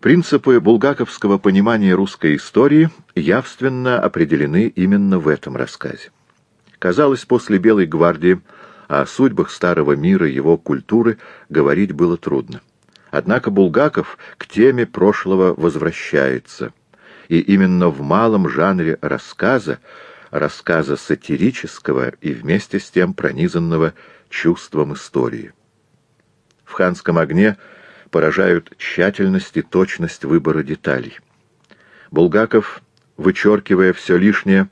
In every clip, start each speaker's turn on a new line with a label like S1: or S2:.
S1: Принципы булгаковского понимания русской истории явственно определены именно в этом рассказе. Казалось, после Белой гвардии о судьбах старого мира, его культуры говорить было трудно. Однако Булгаков к теме прошлого возвращается, и именно в малом жанре рассказа, рассказа сатирического и вместе с тем пронизанного чувством истории. В «Ханском огне» поражают тщательность и точность выбора деталей. Булгаков, вычеркивая все лишнее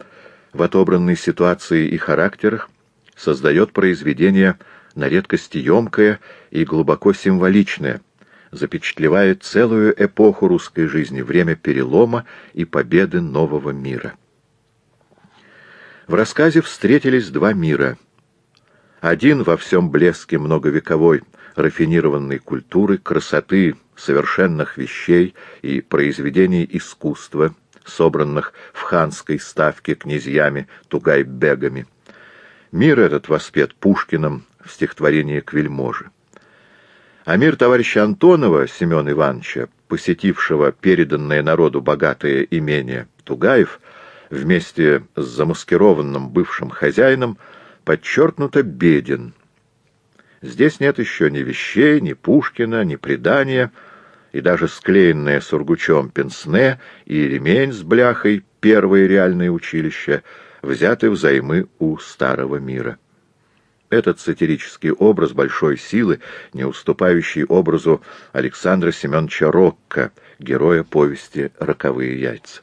S1: в отобранной ситуации и характерах, создает произведение на редкость емкое и глубоко символичное, запечатлевает целую эпоху русской жизни, время перелома и победы нового мира. В рассказе встретились два мира. Один во всем блеске многовековой, рафинированной культуры, красоты, совершенных вещей и произведений искусства, собранных в ханской ставке князьями Тугай-бегами. Мир этот воспет Пушкиным в стихотворении к вельможе. А мир товарища Антонова Семена Ивановича, посетившего переданное народу богатое имение Тугаев, вместе с замаскированным бывшим хозяином, подчеркнуто беден — Здесь нет еще ни вещей, ни Пушкина, ни предания, и даже склеенное сургучом пенсне и ремень с бляхой первое реальное училище взяты взаймы у старого мира. Этот сатирический образ большой силы, не уступающий образу Александра Семеновича Рокко, героя повести «Роковые яйца».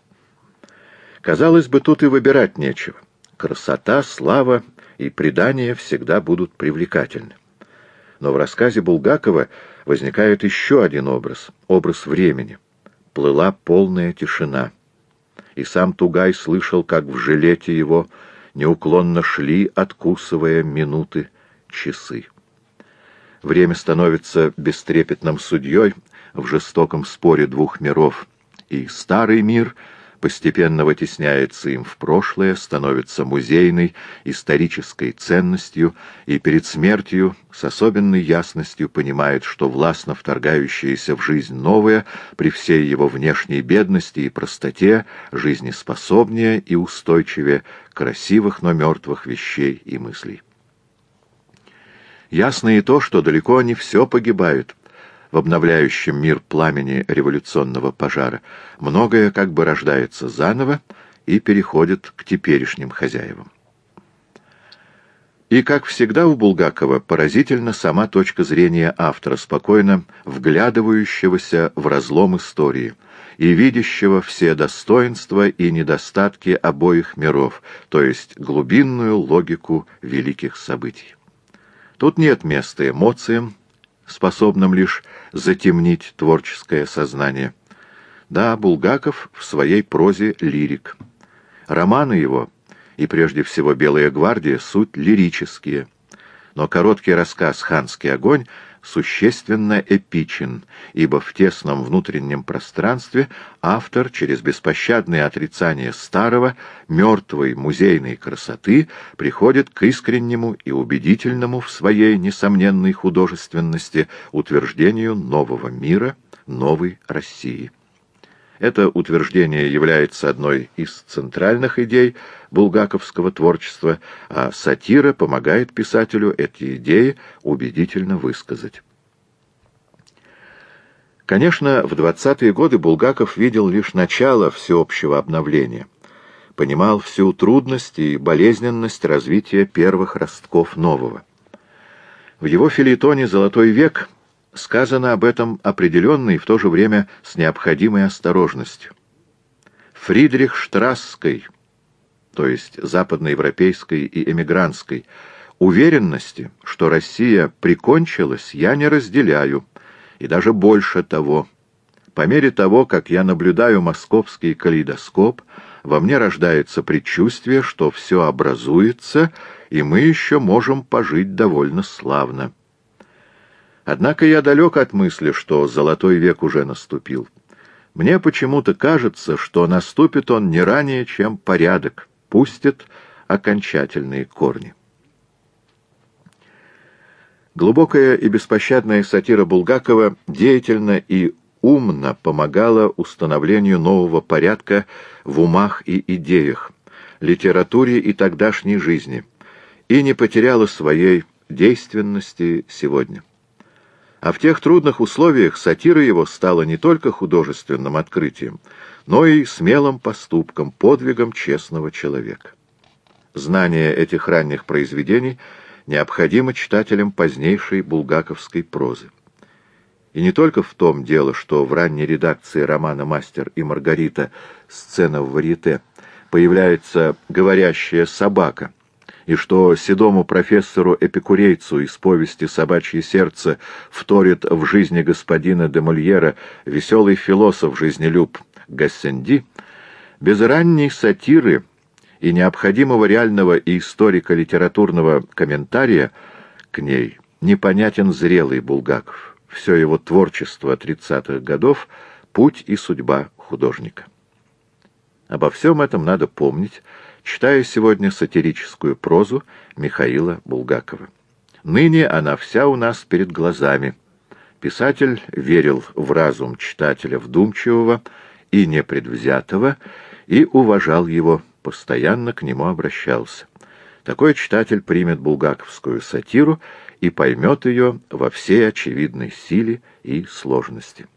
S1: Казалось бы, тут и выбирать нечего. Красота, слава и предания всегда будут привлекательны. Но в рассказе Булгакова возникает еще один образ — образ времени. Плыла полная тишина. И сам Тугай слышал, как в жилете его неуклонно шли, откусывая минуты, часы. Время становится бестрепетным судьей в жестоком споре двух миров, и старый мир — постепенно вытесняется им в прошлое, становится музейной, исторической ценностью и перед смертью с особенной ясностью понимает, что властно вторгающееся в жизнь новое, при всей его внешней бедности и простоте, жизнеспособнее и устойчивее красивых, но мертвых вещей и мыслей. Ясно и то, что далеко не все погибает — в обновляющем мир пламени революционного пожара, многое как бы рождается заново и переходит к теперешним хозяевам. И, как всегда у Булгакова, поразительна сама точка зрения автора, спокойно вглядывающегося в разлом истории и видящего все достоинства и недостатки обоих миров, то есть глубинную логику великих событий. Тут нет места эмоциям, способным лишь затемнить творческое сознание. Да, Булгаков в своей прозе лирик. Романы его, и прежде всего «Белая гвардия», суть лирические. Но короткий рассказ «Ханский огонь» существенно эпичен, ибо в тесном внутреннем пространстве автор через беспощадное отрицание старого, мертвой музейной красоты приходит к искреннему и убедительному в своей несомненной художественности утверждению нового мира, новой России. Это утверждение является одной из центральных идей булгаковского творчества, а сатира помогает писателю эти идеи убедительно высказать. Конечно, в 20-е годы Булгаков видел лишь начало всеобщего обновления, понимал всю трудность и болезненность развития первых ростков нового. В его филитоне «Золотой век» сказано об этом определенно и в то же время с необходимой осторожностью. Фридрих Штрасской, то есть западноевропейской и эмигрантской, уверенности, что Россия прикончилась, я не разделяю, и даже больше того. По мере того, как я наблюдаю московский калейдоскоп, во мне рождается предчувствие, что все образуется, и мы еще можем пожить довольно славно. Однако я далек от мысли, что золотой век уже наступил. Мне почему-то кажется, что наступит он не ранее, чем порядок, пустит окончательные корни. Глубокая и беспощадная сатира Булгакова деятельна и умно помогала установлению нового порядка в умах и идеях, литературе и тогдашней жизни, и не потеряла своей действенности сегодня. А в тех трудных условиях сатира его стала не только художественным открытием, но и смелым поступком, подвигом честного человека. Знание этих ранних произведений необходимо читателям позднейшей булгаковской прозы. И не только в том дело, что в ранней редакции романа «Мастер и Маргарита» сцена в варьете появляется говорящая собака — и что седому профессору-эпикурейцу из повести «Собачье сердце» вторит в жизни господина де Мольера веселый философ-жизнелюб Гассенди, без ранней сатиры и необходимого реального и историко-литературного комментария к ней непонятен зрелый Булгаков, все его творчество 30-х годов, путь и судьба художника. Обо всем этом надо помнить, читая сегодня сатирическую прозу Михаила Булгакова. Ныне она вся у нас перед глазами. Писатель верил в разум читателя вдумчивого и непредвзятого и уважал его, постоянно к нему обращался. Такой читатель примет булгаковскую сатиру и поймет ее во всей очевидной силе и сложности.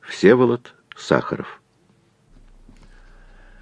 S1: Всеволод Сахаров